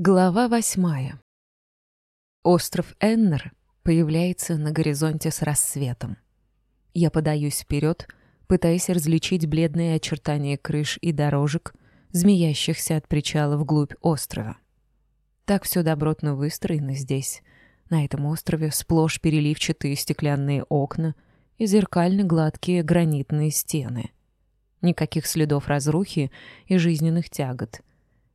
Глава восьмая. Остров Эннер появляется на горизонте с рассветом. Я подаюсь вперед, пытаясь различить бледные очертания крыш и дорожек, змеящихся от причала вглубь острова. Так все добротно выстроено здесь. На этом острове сплошь переливчатые стеклянные окна и зеркально-гладкие гранитные стены. Никаких следов разрухи и жизненных тягот —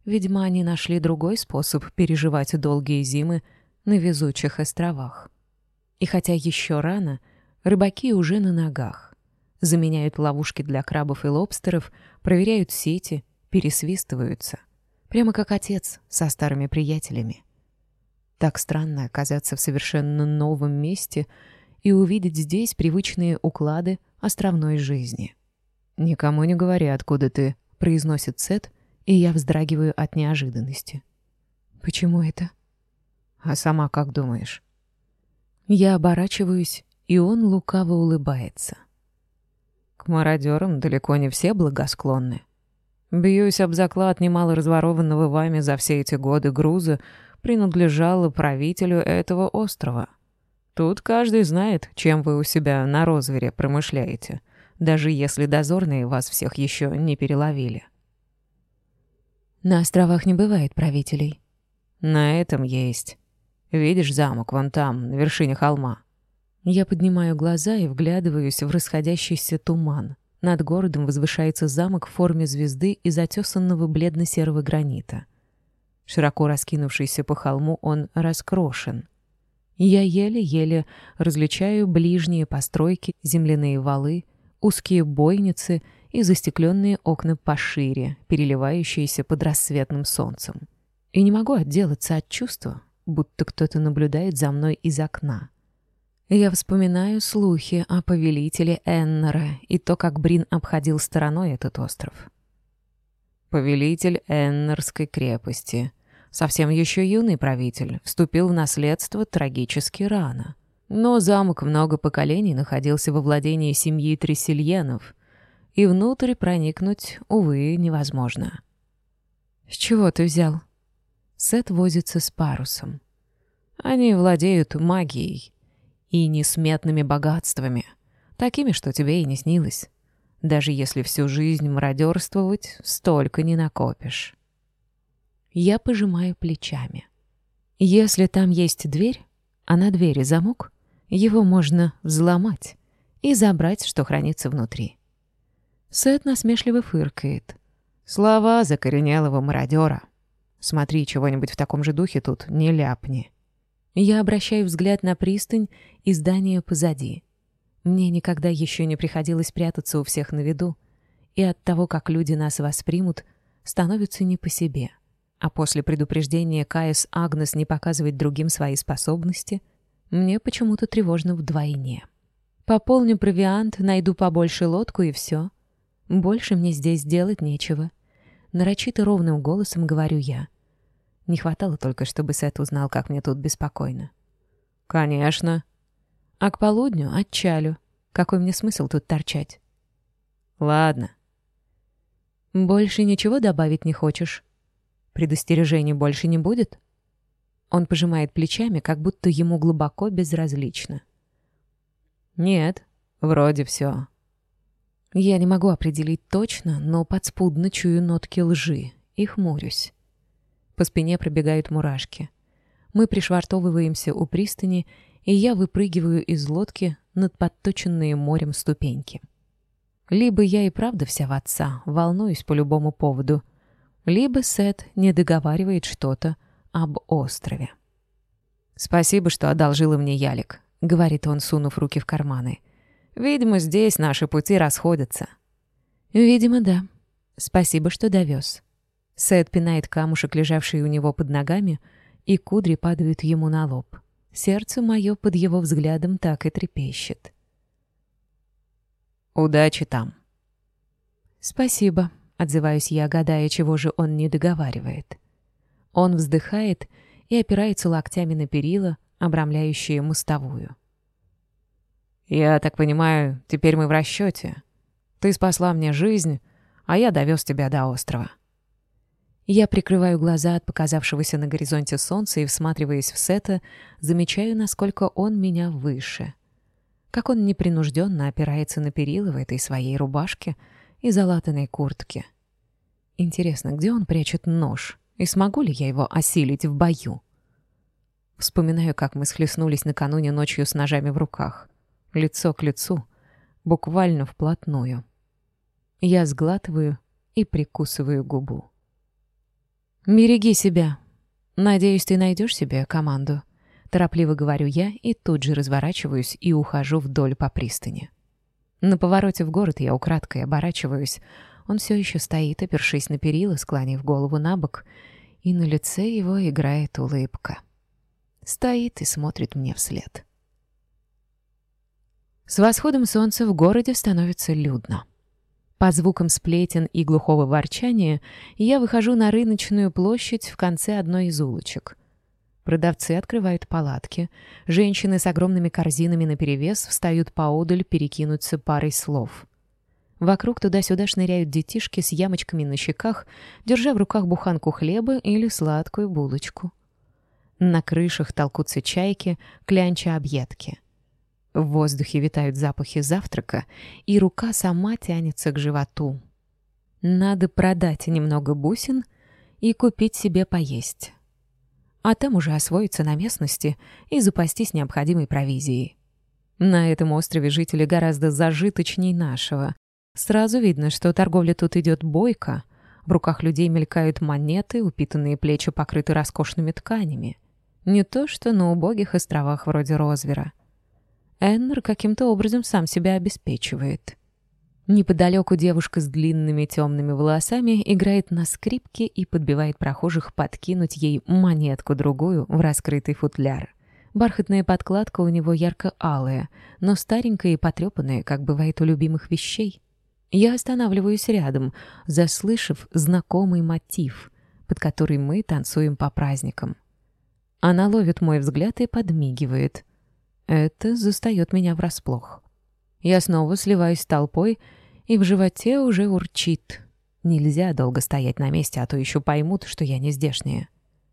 Ведьмане нашли другой способ переживать долгие зимы на везучих островах. И хотя еще рано, рыбаки уже на ногах. Заменяют ловушки для крабов и лобстеров, проверяют сети, пересвистываются. Прямо как отец со старыми приятелями. Так странно оказаться в совершенно новом месте и увидеть здесь привычные уклады островной жизни. «Никому не говори, откуда ты», — произносит Сет — и я вздрагиваю от неожиданности. Почему это? А сама как думаешь? Я оборачиваюсь, и он лукаво улыбается. К мародерам далеко не все благосклонны. Бьюсь об заклад немало разворованного вами за все эти годы груза принадлежало правителю этого острова. Тут каждый знает, чем вы у себя на розвере промышляете, даже если дозорные вас всех еще не переловили. На островах не бывает правителей. На этом есть. Видишь замок вон там, на вершине холма? Я поднимаю глаза и вглядываюсь в расходящийся туман. Над городом возвышается замок в форме звезды из отесанного бледно-серого гранита. Широко раскинувшийся по холму он раскрошен. Я еле-еле различаю ближние постройки, земляные валы, узкие бойницы — и застекленные окна пошире, переливающиеся под рассветным солнцем. И не могу отделаться от чувства, будто кто-то наблюдает за мной из окна. Я вспоминаю слухи о повелителе Эннера и то, как Брин обходил стороной этот остров. Повелитель Эннерской крепости, совсем еще юный правитель, вступил в наследство трагически рано. Но замок много поколений находился во владении семьи Тресельенов — и внутрь проникнуть, увы, невозможно. «С чего ты взял?» Сет возится с парусом. «Они владеют магией и несметными богатствами, такими, что тебе и не снилось. Даже если всю жизнь мародерствовать, столько не накопишь». Я пожимаю плечами. «Если там есть дверь, а на двери замок, его можно взломать и забрать, что хранится внутри». Сет насмешливо фыркает. Слова закоренелого мародера. Смотри, чего-нибудь в таком же духе тут не ляпни. Я обращаю взгляд на пристань и здание позади. Мне никогда еще не приходилось прятаться у всех на виду, и от того, как люди нас воспримут, становится не по себе. А после предупреждения Каэс Агнес не показывать другим свои способности, мне почему-то тревожно вдвойне. Пополню провиант, найду побольше лодку и все — больше мне здесь делать нечего. Нарочито ровным голосом говорю я. Не хватало только, чтобы Сет узнал, как мне тут беспокойно. «Конечно». «А к полудню отчалю. Какой мне смысл тут торчать?» «Ладно». «Больше ничего добавить не хочешь? Предостережений больше не будет?» Он пожимает плечами, как будто ему глубоко безразлично. «Нет, вроде все. Я не могу определить точно, но подспудно чую нотки лжи и хмурюсь. По спине пробегают мурашки. Мы пришвартовываемся у пристани, и я выпрыгиваю из лодки над подточенные морем ступеньки. Либо я и правда вся в отца, волнуюсь по любому поводу, либо Сет не договаривает что-то об острове. «Спасибо, что одолжила мне ялик», — говорит он, сунув руки в карманы. Видимо, здесь наши пути расходятся». «Видимо, да. Спасибо, что довез». Сет пинает камушек, лежавший у него под ногами, и кудри падают ему на лоб. Сердце мое под его взглядом так и трепещет. «Удачи там». «Спасибо», — отзываюсь я, гадая, чего же он не договаривает. Он вздыхает и опирается локтями на перила, обрамляющие мостовую. «Я так понимаю, теперь мы в расчете. Ты спасла мне жизнь, а я довез тебя до острова». Я прикрываю глаза от показавшегося на горизонте солнца и, всматриваясь в Сета, замечаю, насколько он меня выше. Как он непринужденно опирается на перила в этой своей рубашке и залатанной куртке. Интересно, где он прячет нож, и смогу ли я его осилить в бою? Вспоминаю, как мы схлестнулись накануне ночью с ножами в руках. лицо к лицу, буквально вплотную. Я сглатываю и прикусываю губу. «Береги себя. Надеюсь, ты найдешь себе команду». Торопливо говорю я и тут же разворачиваюсь и ухожу вдоль по пристани. На повороте в город я украдкой оборачиваюсь. Он все еще стоит, опершись на перила, склонив голову на бок, и на лице его играет улыбка. Стоит и смотрит мне вслед. С восходом солнца в городе становится людно. По звукам сплетен и глухого ворчания я выхожу на рыночную площадь в конце одной из улочек. Продавцы открывают палатки. Женщины с огромными корзинами наперевес встают поодаль перекинуться парой слов. Вокруг туда-сюда шныряют детишки с ямочками на щеках, держа в руках буханку хлеба или сладкую булочку. На крышах толкутся чайки, клянча объедки. В воздухе витают запахи завтрака, и рука сама тянется к животу. Надо продать немного бусин и купить себе поесть. А там уже освоиться на местности и запастись необходимой провизией. На этом острове жители гораздо зажиточней нашего. Сразу видно, что торговля тут идет бойко. В руках людей мелькают монеты, упитанные плечи покрыты роскошными тканями. Не то что на убогих островах вроде Розвера — Эннер каким-то образом сам себя обеспечивает. Неподалеку девушка с длинными темными волосами играет на скрипке и подбивает прохожих подкинуть ей монетку-другую в раскрытый футляр. Бархатная подкладка у него ярко-алая, но старенькая и потрепанная, как бывает у любимых вещей. Я останавливаюсь рядом, заслышав знакомый мотив, под который мы танцуем по праздникам. Она ловит мой взгляд и подмигивает — это застает меня врасплох. Я снова сливаюсь с толпой, и в животе уже урчит. Нельзя долго стоять на месте, а то еще поймут, что я не здешняя.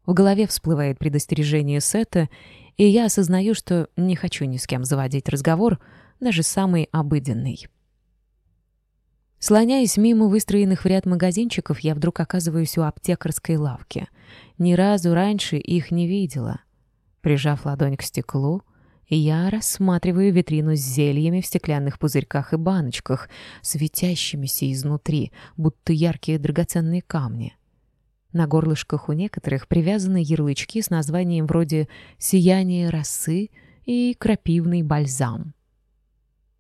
В голове всплывает предостережение Сета, и я осознаю, что не хочу ни с кем заводить разговор, даже самый обыденный. Слоняясь мимо выстроенных в ряд магазинчиков, я вдруг оказываюсь у аптекарской лавки. Ни разу раньше их не видела. Прижав ладонь к стеклу, я рассматриваю витрину с зельями в стеклянных пузырьках и баночках, светящимися изнутри, будто яркие драгоценные камни. На горлышках у некоторых привязаны ярлычки с названием вроде «Сияние росы» и «Крапивный бальзам».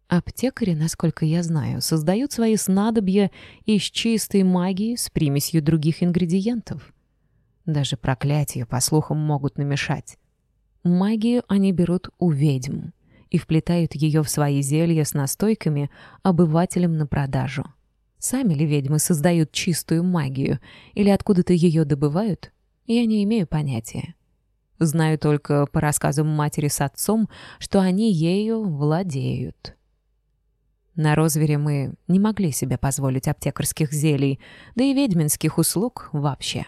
Аптекари, насколько я знаю, создают свои снадобья из чистой магии с примесью других ингредиентов. Даже проклятия, по слухам, могут намешать магию они берут у ведьм и вплетают ее в свои зелья с настойками обывателям на продажу. Сами ли ведьмы создают чистую магию или откуда-то ее добывают, я не имею понятия. Знаю только по рассказам матери с отцом, что они ею владеют. На розвере мы не могли себе позволить аптекарских зелий, да и ведьминских услуг вообще.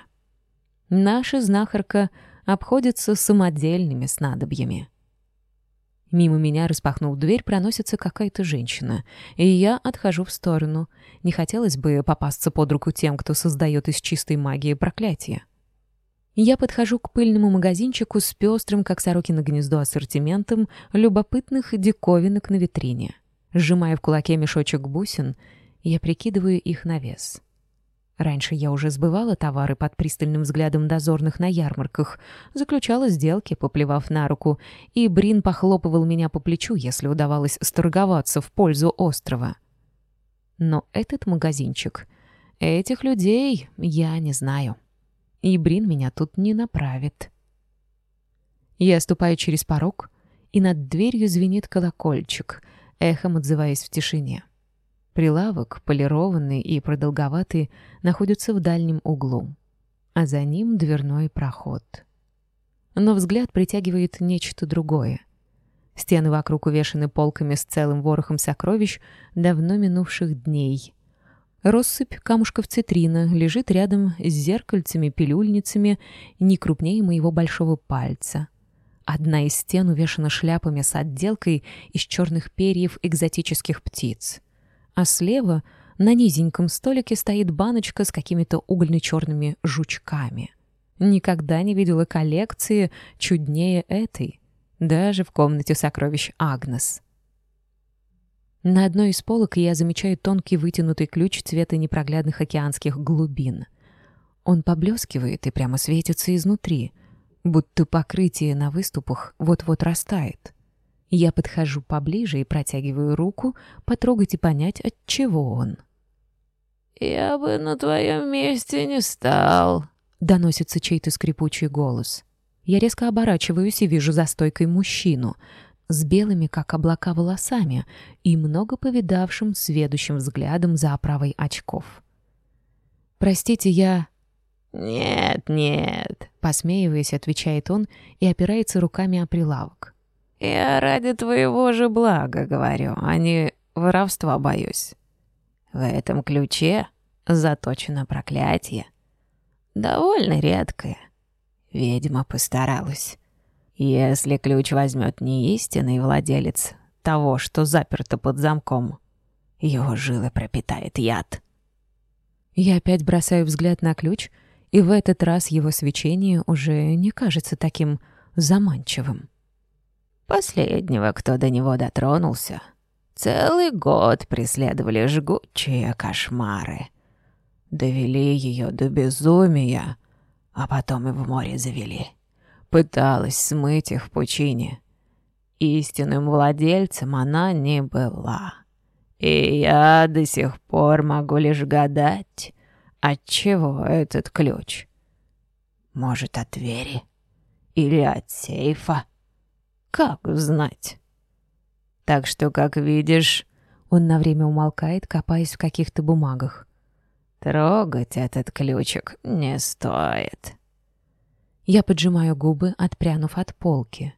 Наша знахарка — обходятся самодельными снадобьями. Мимо меня, распахнув дверь, проносится какая-то женщина, и я отхожу в сторону. Не хотелось бы попасться под руку тем, кто создает из чистой магии проклятие. Я подхожу к пыльному магазинчику с пестрым, как сороки на гнездо, ассортиментом любопытных диковинок на витрине. Сжимая в кулаке мешочек бусин, я прикидываю их на вес — Раньше я уже сбывала товары под пристальным взглядом дозорных на ярмарках, заключала сделки, поплевав на руку, и Брин похлопывал меня по плечу, если удавалось сторговаться в пользу острова. Но этот магазинчик... Этих людей я не знаю. И Брин меня тут не направит. Я ступаю через порог, и над дверью звенит колокольчик, эхом отзываясь в тишине. — Прилавок, полированный и продолговатый, находится в дальнем углу, а за ним дверной проход. Но взгляд притягивает нечто другое. Стены вокруг увешаны полками с целым ворохом сокровищ давно минувших дней. Россыпь камушков цитрина лежит рядом с зеркальцами-пилюльницами не крупнее моего большого пальца — Одна из стен увешана шляпами с отделкой из черных перьев экзотических птиц. А слева на низеньком столике стоит баночка с какими-то угольно-черными жучками. Никогда не видела коллекции чуднее этой, даже в комнате сокровищ Агнес. На одной из полок я замечаю тонкий вытянутый ключ цвета непроглядных океанских глубин. Он поблескивает и прямо светится изнутри, будто покрытие на выступах вот-вот растает. Я подхожу поближе и протягиваю руку, потрогать и понять, от чего он. «Я бы на твоем месте не стал», — доносится чей-то скрипучий голос. Я резко оборачиваюсь и вижу за стойкой мужчину с белыми, как облака, волосами и много повидавшим сведущим взглядом за оправой очков. «Простите, я...» «Нет, нет», — посмеиваясь, отвечает он и опирается руками о прилавок. Я ради твоего же блага говорю, а не воровства боюсь. В этом ключе заточено проклятие. Довольно редкое. Ведьма постаралась. Если ключ возьмет не истинный владелец того, что заперто под замком, его жилы пропитает яд. Я опять бросаю взгляд на ключ, и в этот раз его свечение уже не кажется таким заманчивым. Последнего, кто до него дотронулся, целый год преследовали жгучие кошмары. Довели ее до безумия, а потом и в море завели. Пыталась смыть их в пучине. Истинным владельцем она не была. И я до сих пор могу лишь гадать, отчего этот ключ. Может, от двери или от сейфа. Как узнать? Так что, как видишь, он на время умолкает, копаясь в каких-то бумагах. Трогать этот ключик не стоит. Я поджимаю губы, отпрянув от полки.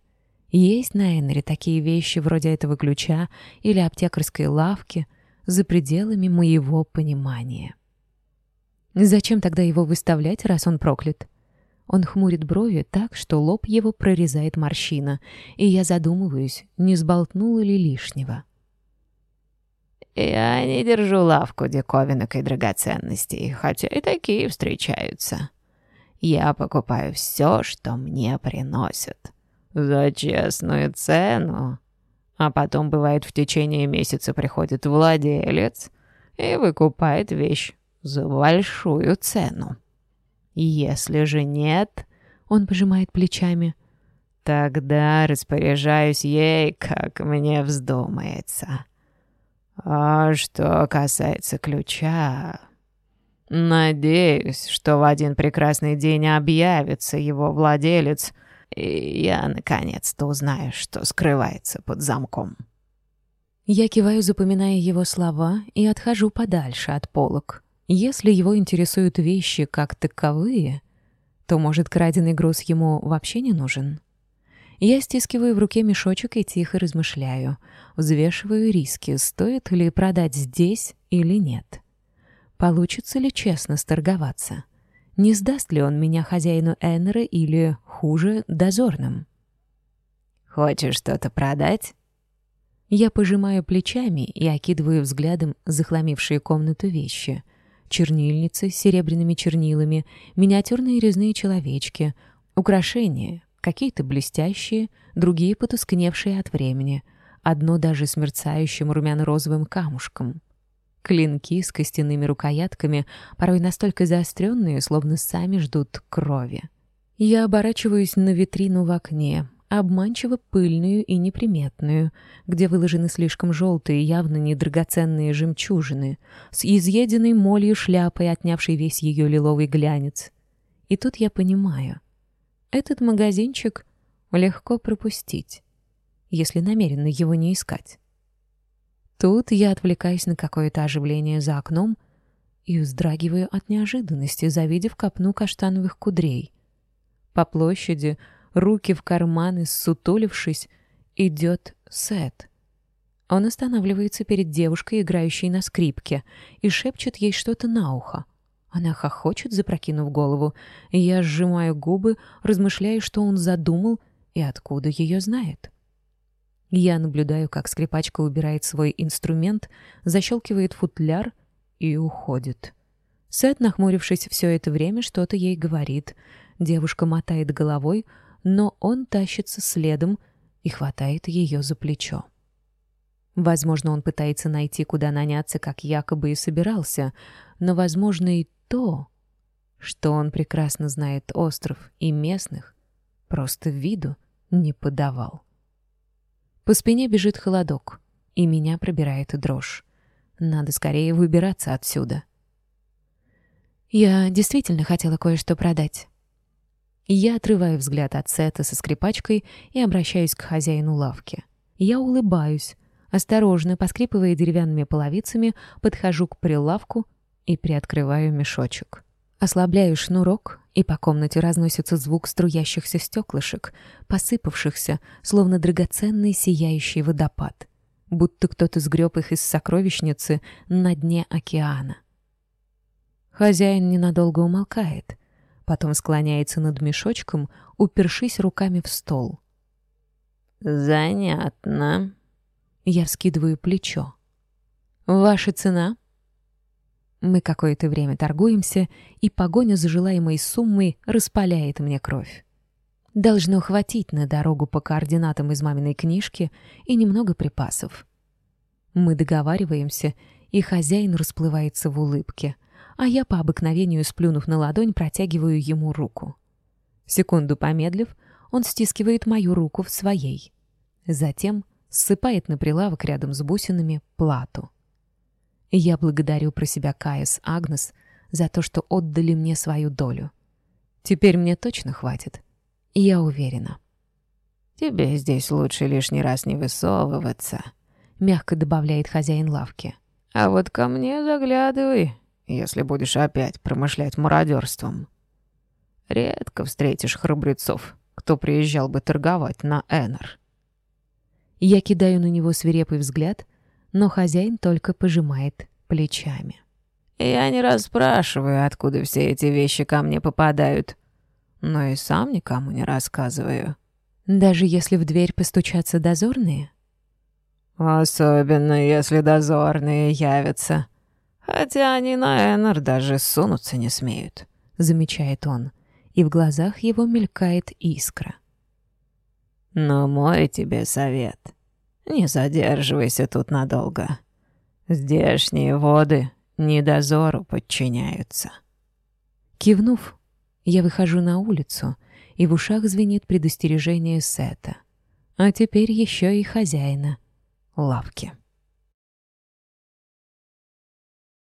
Есть на Эннере такие вещи вроде этого ключа или аптекарской лавки за пределами моего понимания. Зачем тогда его выставлять, раз он проклят? Он хмурит брови так, что лоб его прорезает морщина, и я задумываюсь, не сболтнула ли лишнего. «Я не держу лавку диковинок и драгоценностей, хотя и такие встречаются. Я покупаю все, что мне приносят. За честную цену. А потом, бывает, в течение месяца приходит владелец и выкупает вещь за большую цену». Если же нет, он пожимает плечами. Тогда распоряжаюсь ей, как мне вздумается. А что касается ключа, надеюсь, что в один прекрасный день объявится его владелец, и я наконец-то узнаю, что скрывается под замком. Я киваю, запоминая его слова, и отхожу подальше от полок. Если его интересуют вещи как таковые, то, может, краденый груз ему вообще не нужен? Я стискиваю в руке мешочек и тихо размышляю, взвешиваю риски, стоит ли продать здесь или нет. Получится ли честно сторговаться? Не сдаст ли он меня хозяину Эннера или, хуже, дозорным? «Хочешь что-то продать?» Я пожимаю плечами и окидываю взглядом захламившие комнату вещи. чернильницы с серебряными чернилами, миниатюрные резные человечки, украшения, какие-то блестящие, другие потускневшие от времени, одно даже с мерцающим румяно-розовым камушком. Клинки с костяными рукоятками, порой настолько заостренные, словно сами ждут крови. Я оборачиваюсь на витрину в окне, обманчиво пыльную и неприметную, где выложены слишком желтые, явно недрагоценные жемчужины, с изъеденной молью шляпой, отнявшей весь ее лиловый глянец. И тут я понимаю, этот магазинчик легко пропустить, если намеренно его не искать. Тут я отвлекаюсь на какое-то оживление за окном и вздрагиваю от неожиданности, завидев копну каштановых кудрей. По площади — руки в карманы, сутулившись, идет Сет. Он останавливается перед девушкой, играющей на скрипке, и шепчет ей что-то на ухо. Она хохочет, запрокинув голову. Я сжимаю губы, размышляя, что он задумал и откуда ее знает. Я наблюдаю, как скрипачка убирает свой инструмент, защелкивает футляр и уходит. Сет, нахмурившись все это время, что-то ей говорит. Девушка мотает головой, но он тащится следом и хватает ее за плечо. Возможно, он пытается найти, куда наняться, как якобы и собирался, но, возможно, и то, что он прекрасно знает остров и местных, просто виду не подавал. По спине бежит холодок, и меня пробирает дрожь. Надо скорее выбираться отсюда. Я действительно хотела кое-что продать. Я отрываю взгляд от сета со скрипачкой и обращаюсь к хозяину лавки. Я улыбаюсь, осторожно, поскрипывая деревянными половицами, подхожу к прилавку и приоткрываю мешочек. Ослабляю шнурок, и по комнате разносится звук струящихся стеклышек, посыпавшихся, словно драгоценный сияющий водопад, будто кто-то сгреб их из сокровищницы на дне океана. Хозяин ненадолго умолкает — потом склоняется над мешочком, упершись руками в стол. «Занятно». Я вскидываю плечо. «Ваша цена?» Мы какое-то время торгуемся, и погоня за желаемой суммой распаляет мне кровь. Должно хватить на дорогу по координатам из маминой книжки и немного припасов. Мы договариваемся, и хозяин расплывается в улыбке — а я по обыкновению, сплюнув на ладонь, протягиваю ему руку. Секунду помедлив, он стискивает мою руку в своей. Затем ссыпает на прилавок рядом с бусинами плату. Я благодарю про себя Кая Агнес за то, что отдали мне свою долю. Теперь мне точно хватит. Я уверена. «Тебе здесь лучше лишний раз не высовываться», — мягко добавляет хозяин лавки. «А вот ко мне заглядывай, если будешь опять промышлять мародерством. Редко встретишь храбрецов, кто приезжал бы торговать на Энер. Я кидаю на него свирепый взгляд, но хозяин только пожимает плечами. Я не расспрашиваю, откуда все эти вещи ко мне попадают, но и сам никому не рассказываю. Даже если в дверь постучатся дозорные? Особенно, если дозорные явятся. «Хотя они на Эннер даже сунуться не смеют», — замечает он, и в глазах его мелькает искра. «Но мой тебе совет. Не задерживайся тут надолго. Здешние воды не дозору подчиняются». Кивнув, я выхожу на улицу, и в ушах звенит предостережение Сета. А теперь еще и хозяина лавки.